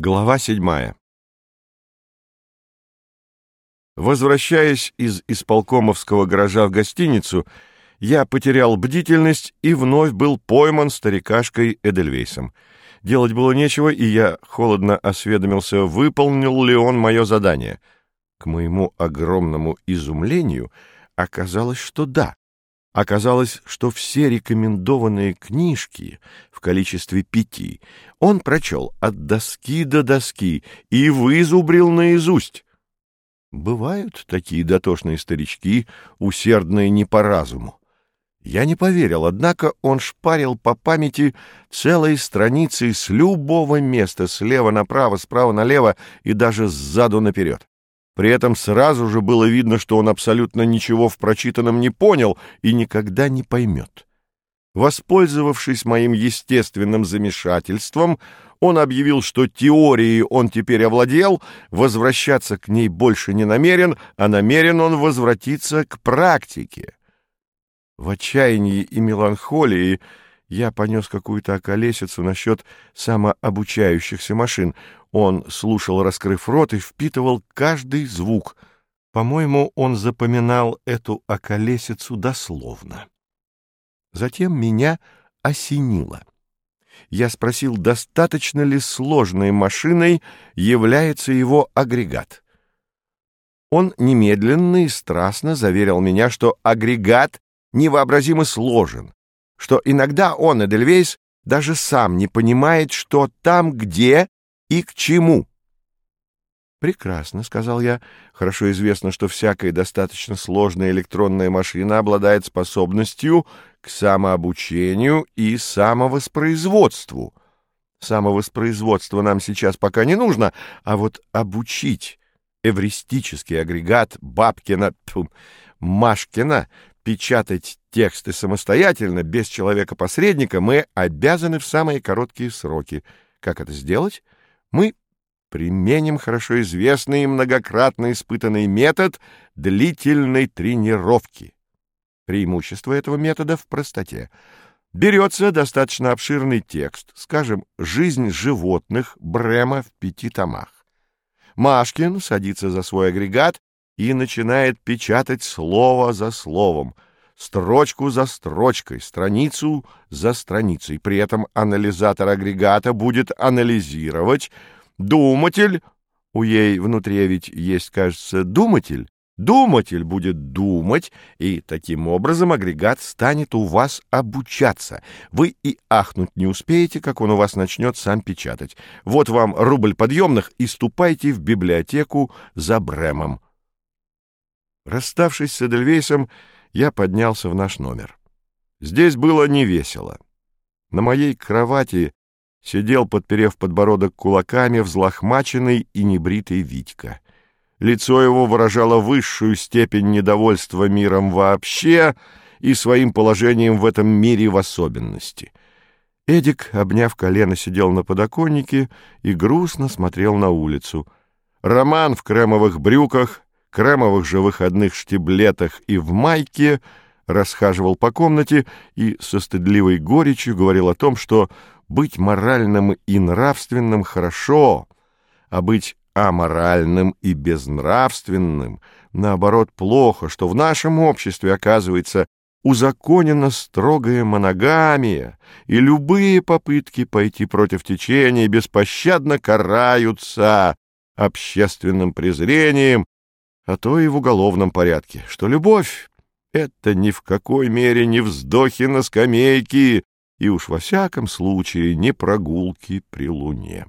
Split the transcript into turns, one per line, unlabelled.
Глава седьмая Возвращаясь из исполкомовского гаража в гостиницу, я потерял бдительность и вновь был пойман старикашкой Эдельвейсом. Делать было нечего, и я холодно осведомился, выполнил ли он мое задание. К моему огромному изумлению оказалось, что да. Оказалось, что все рекомендованные книжки в количестве пяти он прочел от доски до доски и вызубрил наизусть. Бывают такие дотошные старички, усердные не по разуму. Я не поверил, однако он шпарил по памяти целые страницы с любого места, слева направо, справа налево и даже сзаду наперед. При этом сразу же было видно, что он абсолютно ничего в прочитанном не понял и никогда не поймет. Воспользовавшись моим естественным замешательством, он объявил, что теорией он теперь овладел, возвращаться к ней больше не намерен, а намерен он возвратиться к практике. В отчаянии и меланхолии я понес какую-то околесицу насчет самообучающихся машин. Он слушал, раскрыв рот, и впитывал каждый звук. По-моему, он запоминал эту околесицу дословно. Затем меня осенило. Я спросил, достаточно ли сложной машиной является его агрегат. Он немедленно и страстно заверил меня, что агрегат невообразимо сложен, что иногда он, Эдельвейс, даже сам не понимает, что там, где и к чему. «Прекрасно», — сказал я. «Хорошо известно, что всякая достаточно сложная электронная машина обладает способностью к самообучению и самовоспроизводству. Самовоспроизводство нам сейчас пока не нужно, а вот обучить эвристический агрегат Бабкина, тьфу, Машкина печатать тексты самостоятельно, без человека-посредника, мы обязаны в самые короткие сроки. Как это сделать? Мы применим хорошо известный и многократно испытанный метод длительной тренировки. Преимущество этого метода в простоте. Берется достаточно обширный текст, скажем, «Жизнь животных» Брема в пяти томах. Машкин садится за свой агрегат и начинает печатать слово за словом, строчку за строчкой, страницу за страницей. При этом анализатор агрегата будет анализировать, думатель, у ей внутри ведь есть, кажется, думатель, Думатель будет думать, и таким образом агрегат станет у вас обучаться. Вы и ахнуть не успеете, как он у вас начнет сам печатать. Вот вам рубль подъемных, и ступайте в библиотеку за Бремом. Расставшись с Эдельвейсом, я поднялся в наш номер. Здесь было невесело. На моей кровати сидел, подперев подбородок кулаками, взлохмаченный и небритый Витька. Лицо его выражало высшую степень недовольства миром вообще и своим положением в этом мире в особенности. Эдик, обняв колено, сидел на подоконнике и грустно смотрел на улицу. Роман в кремовых брюках, кремовых же выходных штиблетах и в майке расхаживал по комнате и со стыдливой горечью говорил о том, что быть моральным и нравственным хорошо, а быть аморальным и безнравственным, наоборот, плохо, что в нашем обществе, оказывается, узаконена строгая моногамия, и любые попытки пойти против течения беспощадно караются общественным презрением, а то и в уголовном порядке, что любовь — это ни в какой мере не вздохи на скамейке и уж во всяком случае не прогулки при луне.